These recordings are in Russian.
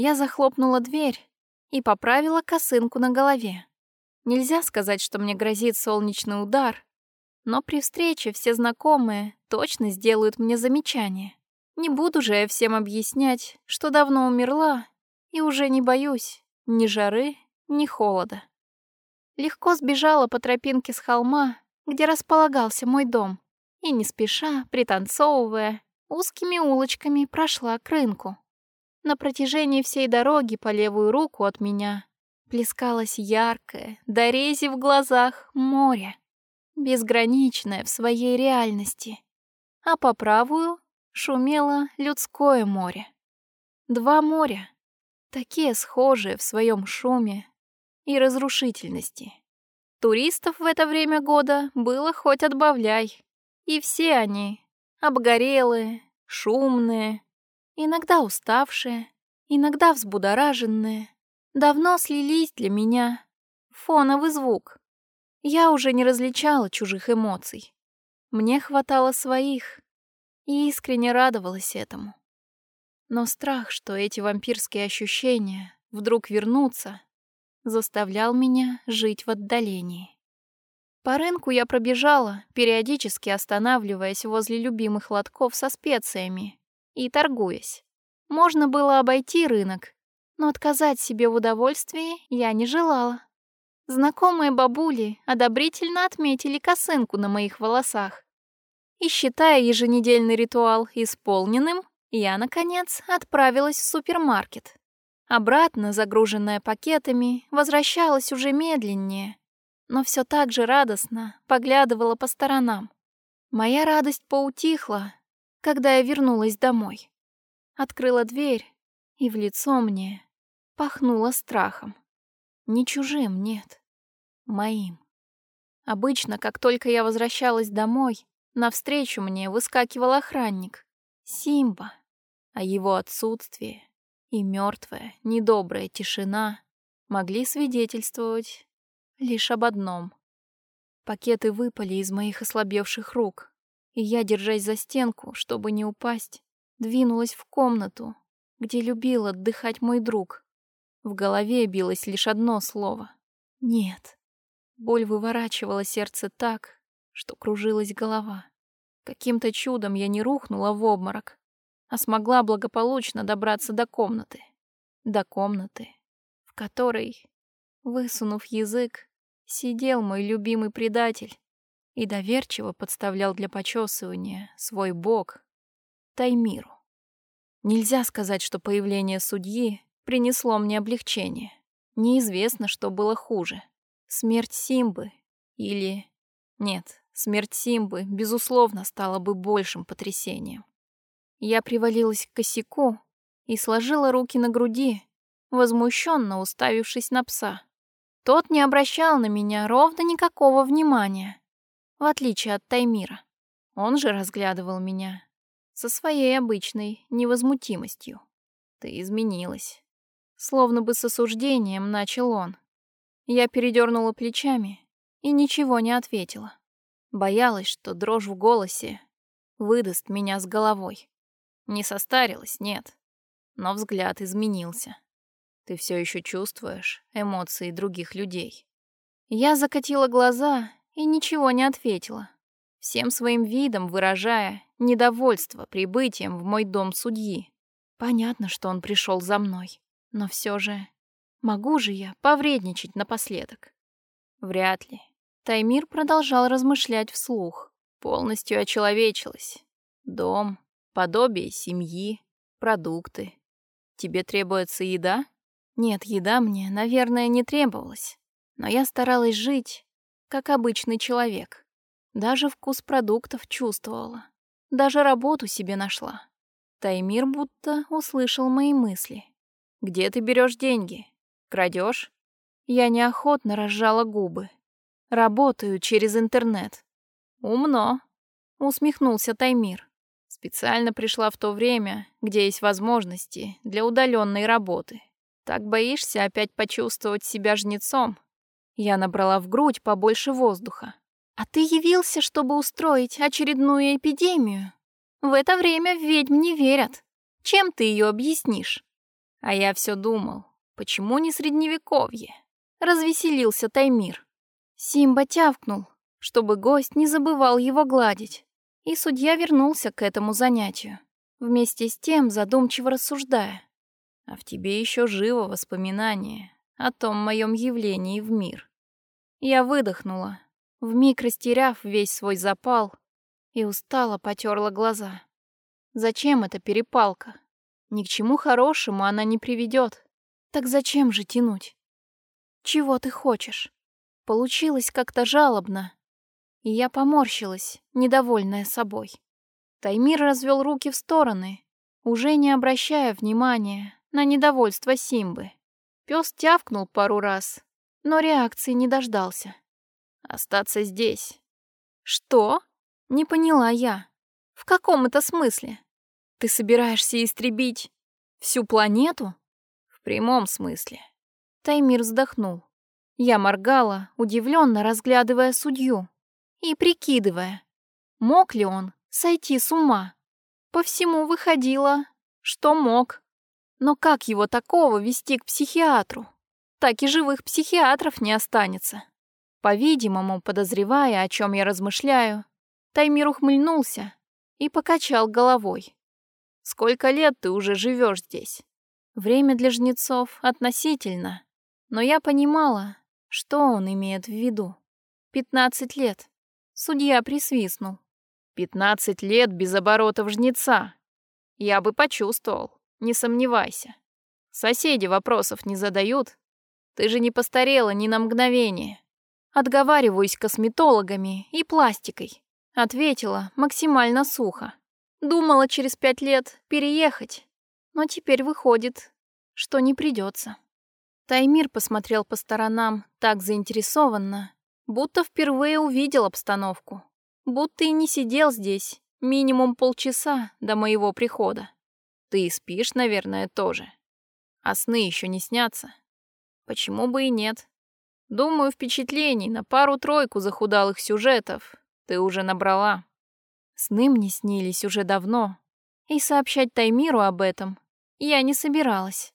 Я захлопнула дверь и поправила косынку на голове. Нельзя сказать, что мне грозит солнечный удар, но при встрече все знакомые точно сделают мне замечание. Не буду же я всем объяснять, что давно умерла и уже не боюсь ни жары, ни холода. Легко сбежала по тропинке с холма, где располагался мой дом, и не спеша, пританцовывая, узкими улочками прошла к рынку. На протяжении всей дороги по левую руку от меня плескалось яркое, до рези в глазах, море, безграничное в своей реальности, а по правую шумело людское море. Два моря, такие схожие в своем шуме и разрушительности. Туристов в это время года было хоть отбавляй, и все они обгорелые, шумные, иногда уставшие, иногда взбудораженные, давно слились для меня фоновый звук. Я уже не различала чужих эмоций. Мне хватало своих, и искренне радовалась этому. Но страх, что эти вампирские ощущения вдруг вернутся, заставлял меня жить в отдалении. По рынку я пробежала, периодически останавливаясь возле любимых лотков со специями и торгуясь. Можно было обойти рынок, но отказать себе в удовольствии я не желала. Знакомые бабули одобрительно отметили косынку на моих волосах. И считая еженедельный ритуал исполненным, я, наконец, отправилась в супермаркет. Обратно, загруженная пакетами, возвращалась уже медленнее, но все так же радостно поглядывала по сторонам. Моя радость поутихла, когда я вернулась домой. Открыла дверь, и в лицо мне пахнуло страхом. Не чужим, нет, моим. Обычно, как только я возвращалась домой, навстречу мне выскакивал охранник. Симба. А его отсутствие и мертвая, недобрая тишина могли свидетельствовать лишь об одном. Пакеты выпали из моих ослабевших рук, и я, держась за стенку, чтобы не упасть, двинулась в комнату, где любил отдыхать мой друг. В голове билось лишь одно слово — «нет». Боль выворачивала сердце так, что кружилась голова. Каким-то чудом я не рухнула в обморок, а смогла благополучно добраться до комнаты. До комнаты, в которой, высунув язык, сидел мой любимый предатель и доверчиво подставлял для почесывания свой бок Таймиру. Нельзя сказать, что появление судьи принесло мне облегчение. Неизвестно, что было хуже. Смерть Симбы или... Нет, смерть Симбы, безусловно, стала бы большим потрясением. Я привалилась к косяку и сложила руки на груди, возмущенно уставившись на пса. Тот не обращал на меня ровно никакого внимания, в отличие от Таймира. Он же разглядывал меня со своей обычной невозмутимостью. Ты изменилась. Словно бы с осуждением начал он. Я передернула плечами и ничего не ответила. Боялась, что дрожь в голосе выдаст меня с головой. Не состарилась, нет. Но взгляд изменился. Ты все еще чувствуешь эмоции других людей. Я закатила глаза и ничего не ответила, всем своим видом выражая недовольство прибытием в мой дом судьи. Понятно, что он пришел за мной, но все же могу же я повредничать напоследок? Вряд ли. Таймир продолжал размышлять вслух, полностью очеловечилась. Дом, подобие семьи, продукты. Тебе требуется еда? Нет, еда мне, наверное, не требовалась. Но я старалась жить, как обычный человек. Даже вкус продуктов чувствовала. Даже работу себе нашла. Таймир будто услышал мои мысли. «Где ты берешь деньги? Крадешь?» Я неохотно разжала губы. «Работаю через интернет». «Умно», — усмехнулся Таймир. Специально пришла в то время, где есть возможности для удаленной работы. Так боишься опять почувствовать себя жнецом? Я набрала в грудь побольше воздуха. А ты явился, чтобы устроить очередную эпидемию? В это время ведьм не верят. Чем ты ее объяснишь? А я все думал, почему не средневековье? Развеселился Таймир. Симба тявкнул, чтобы гость не забывал его гладить. И судья вернулся к этому занятию, вместе с тем задумчиво рассуждая. А в тебе еще живо воспоминание о том моем явлении в мир. Я выдохнула, вмиг растеряв весь свой запал, и устало потерла глаза. Зачем эта перепалка? Ни к чему хорошему она не приведет. Так зачем же тянуть? Чего ты хочешь? Получилось как-то жалобно. И я поморщилась, недовольная собой. Таймир развел руки в стороны, уже не обращая внимания на недовольство Симбы. Пес тявкнул пару раз, но реакции не дождался. Остаться здесь. Что? Не поняла я. В каком это смысле? Ты собираешься истребить всю планету? В прямом смысле. Таймир вздохнул. Я моргала, удивленно разглядывая судью и прикидывая, мог ли он сойти с ума. По всему выходило, что мог. Но как его такого вести к психиатру? Так и живых психиатров не останется. По-видимому, подозревая, о чем я размышляю, Таймир ухмыльнулся и покачал головой. «Сколько лет ты уже живешь здесь?» Время для жнецов относительно, но я понимала, что он имеет в виду. Пятнадцать лет. Судья присвистнул. Пятнадцать лет без оборотов жнеца. Я бы почувствовал. Не сомневайся. Соседи вопросов не задают. Ты же не постарела ни на мгновение. Отговариваюсь косметологами и пластикой. Ответила максимально сухо. Думала через пять лет переехать. Но теперь выходит, что не придется. Таймир посмотрел по сторонам так заинтересованно, будто впервые увидел обстановку. Будто и не сидел здесь минимум полчаса до моего прихода. Ты спишь, наверное, тоже. А сны еще не снятся. Почему бы и нет? Думаю, впечатлений на пару-тройку захудалых сюжетов ты уже набрала. Сны мне снились уже давно, и сообщать Таймиру об этом я не собиралась.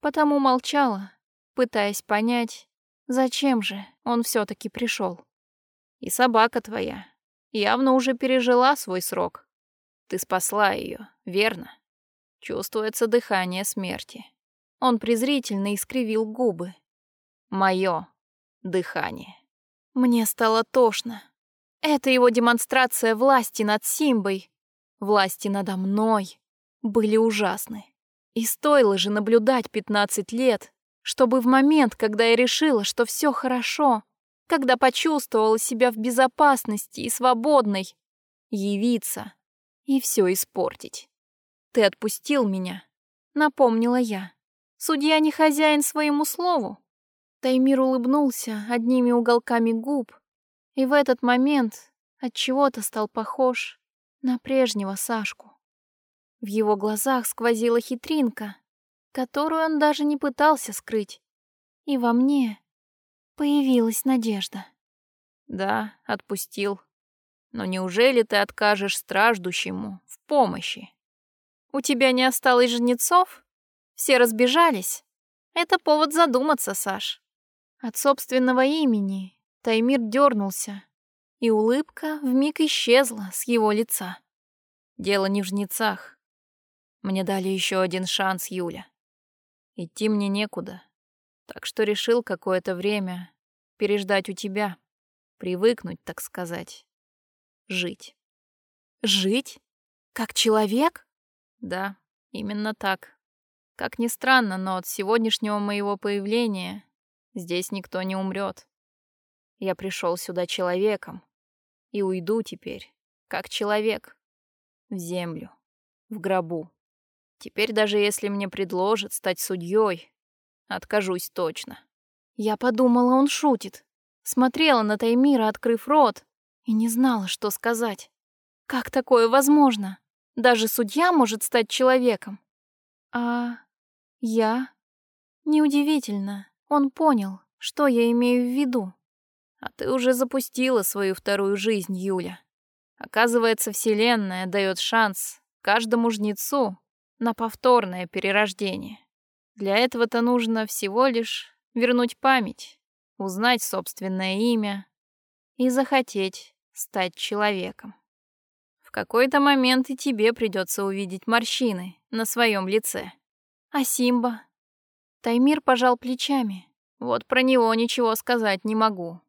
Потому молчала, пытаясь понять, зачем же он все таки пришел. И собака твоя явно уже пережила свой срок. Ты спасла ее, верно? Чувствуется дыхание смерти. Он презрительно искривил губы. Мое дыхание. Мне стало тошно. Это его демонстрация власти над Симбой, власти надо мной, были ужасны. И стоило же наблюдать 15 лет, чтобы в момент, когда я решила, что все хорошо, когда почувствовала себя в безопасности и свободной, явиться и все испортить. «Ты отпустил меня», — напомнила я. «Судья не хозяин своему слову». Таймир улыбнулся одними уголками губ, и в этот момент от чего то стал похож на прежнего Сашку. В его глазах сквозила хитринка, которую он даже не пытался скрыть. И во мне появилась надежда. «Да, отпустил. Но неужели ты откажешь страждущему в помощи?» У тебя не осталось жнецов? Все разбежались? Это повод задуматься, Саш. От собственного имени Таймир дернулся, и улыбка вмиг исчезла с его лица. Дело не в жнецах. Мне дали еще один шанс, Юля. Идти мне некуда, так что решил какое-то время переждать у тебя, привыкнуть, так сказать, жить. Жить? Как человек? Да, именно так. Как ни странно, но от сегодняшнего моего появления здесь никто не умрет. Я пришел сюда человеком и уйду теперь, как человек, в землю, в гробу. Теперь даже если мне предложат стать судьей, откажусь точно. Я подумала, он шутит. Смотрела на Таймира, открыв рот, и не знала, что сказать. Как такое возможно? Даже судья может стать человеком. А я? Неудивительно, он понял, что я имею в виду. А ты уже запустила свою вторую жизнь, Юля. Оказывается, Вселенная дает шанс каждому жнецу на повторное перерождение. Для этого-то нужно всего лишь вернуть память, узнать собственное имя и захотеть стать человеком. Какой-то момент и тебе придется увидеть морщины на своем лице. А Симба? Таймир пожал плечами. Вот про него ничего сказать не могу.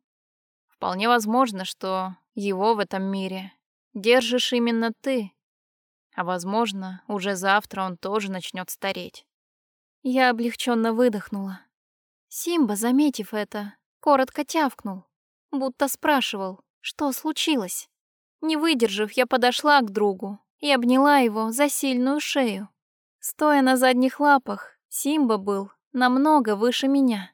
Вполне возможно, что его в этом мире держишь именно ты. А возможно, уже завтра он тоже начнет стареть. Я облегченно выдохнула. Симба, заметив это, коротко тявкнул, будто спрашивал, что случилось. Не выдержав, я подошла к другу и обняла его за сильную шею. Стоя на задних лапах, Симба был намного выше меня.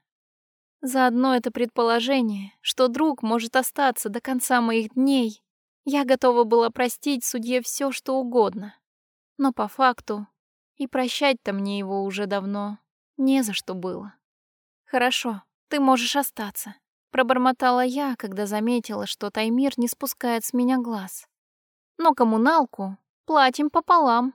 Заодно это предположение, что друг может остаться до конца моих дней, я готова была простить судье все, что угодно. Но по факту и прощать-то мне его уже давно не за что было. «Хорошо, ты можешь остаться», — пробормотала я, когда заметила, что Таймир не спускает с меня глаз. «Но коммуналку платим пополам».